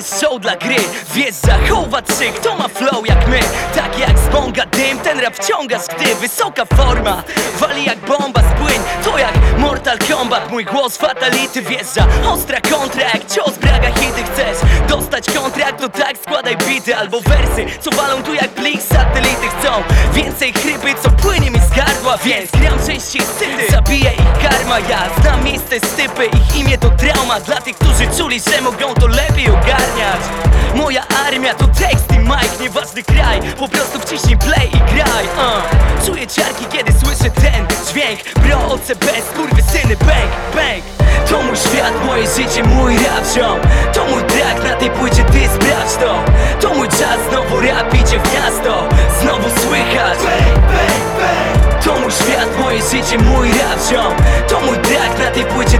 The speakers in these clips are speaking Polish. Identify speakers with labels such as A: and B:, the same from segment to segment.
A: jest show dla gry. Wiesz zachować się, kto ma flow jak my. Tak jak z bonga dym, ten rap wciągasz gdy. Wysoka forma, wali jak bomba z płyn. To jak Mortal Kombat, mój głos fatality wjeżdża. Ostra kontra, jak cios braga hity. Chcesz dostać kontrakt, to tak składaj bity. Albo wersy, co walą tu jak plik satelity Chcą więcej chrypy, co płynie mi z gardła Więc gram częściej syty, zabija ich karma Ja znam miejsce stypy, ich imię to trauma. Dla tych, którzy czuli, że mogą to lepiej ogarniać. Moja armia to tekst i mic, nieważny kraj. Po prostu wciśnij play i graj uh. Czuję ciarki, kiedy słyszę ten dźwięk. Bro, OCB, syny, bang, bang. To mój świat, moje życie, mój rap, ziom. To mój track, życie, mój rap, ziom. To mój track, na tej płycie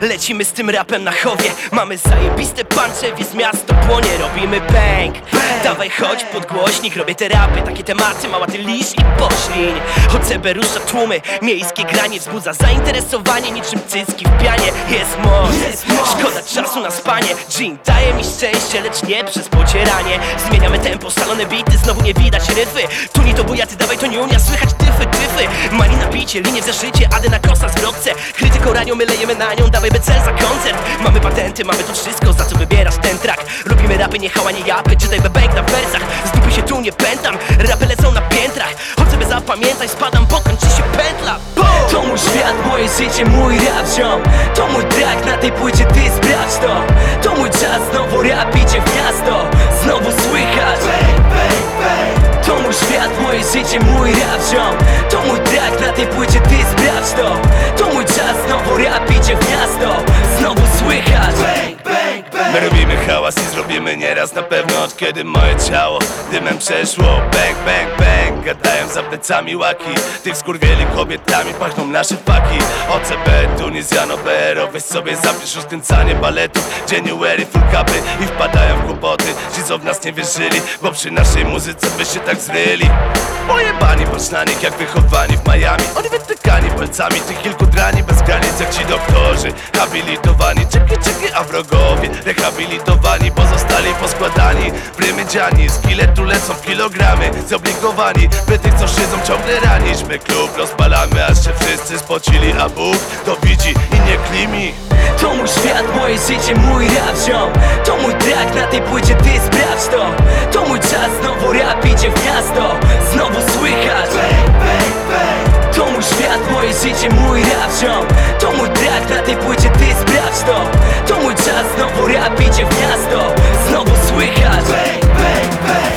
A: lecimy z tym rapem na chowie. Mamy zajebiste puncze, więc miasto płonie. Robimy bang, Dawaj chodź pod głośnik, robię te rapy Takie tematy, mała ty lisz i poślin OCB rusza tłumy, miejskie granie Wzbudza zainteresowanie. Niczym cycki w pianie. Jest moc, szkoda czasu na spanie. Jean daje mi szczęście, lecz nie przez pocieranie. Zmieniamy tempo, szalone bity, znowu nie widać ryfy. Tu nie to bujaty, dawaj to nie słychać tyfy, tyfy. Mani na bicie, linie w zeszycie, ady na kosa zwrotce Krytyką ranią, my lejemy na nią, dawaj BC za koncert. Mamy patenty, mamy to wszystko, za co wybierasz ten track Robimy rapy, nie hała, nie japy, czytaj bebek na wersach. Z dupy się tu nie pętam, rapy lecą na piętrach. Choć sobie zapamiętaj, spadam, bo kończy się pętla. To mój świat, moje życie, mój rap, ziom. To mój track, na tej płycie ty sprawdź to. To mój czas, znowu rap idzie w miasto. Znowu słychać. To mój świat, moje życie, mój rap, ziom. To mój track, na tej płycie ty sprawdź to
B: zrobimy nieraz na pewno Od kiedy moje ciało dymem przeszło. Bang, bang, bang, gadają za plecami łaki. Tych skurwieli kobietami pachną nasze paki OCB, Tunizjano, BRO Weź sobie zapisz rozkręcanie baletów. January, full capy i wpadają w kłopoty. Ci w nas nie wierzyli, bo przy naszej muzyce by się tak zryli. Pojebani, patrz na nich jak wychowani w Miami. Oni wytykani palcami tych kilku drani. Bez granic jak ci doktorzy Habilitowani, czeki, czeki, a wrogowie Rehabilitowani, pozostali poskładani. Prymidziani, z kiletu lecą w kilogramy. Zobligowani, by tych co szydzą ciągle ranić My klub rozpalamy, aż się wszyscy spocili A Bóg to widzi i nie klimi.
A: To mój świat, moje życie, mój rap, ziom. To mój track, na tej płycie ty sprawdź to. To mój czas, znowu rap idzie w miasto. Znowu słychać. To mój świat, moje życie, mój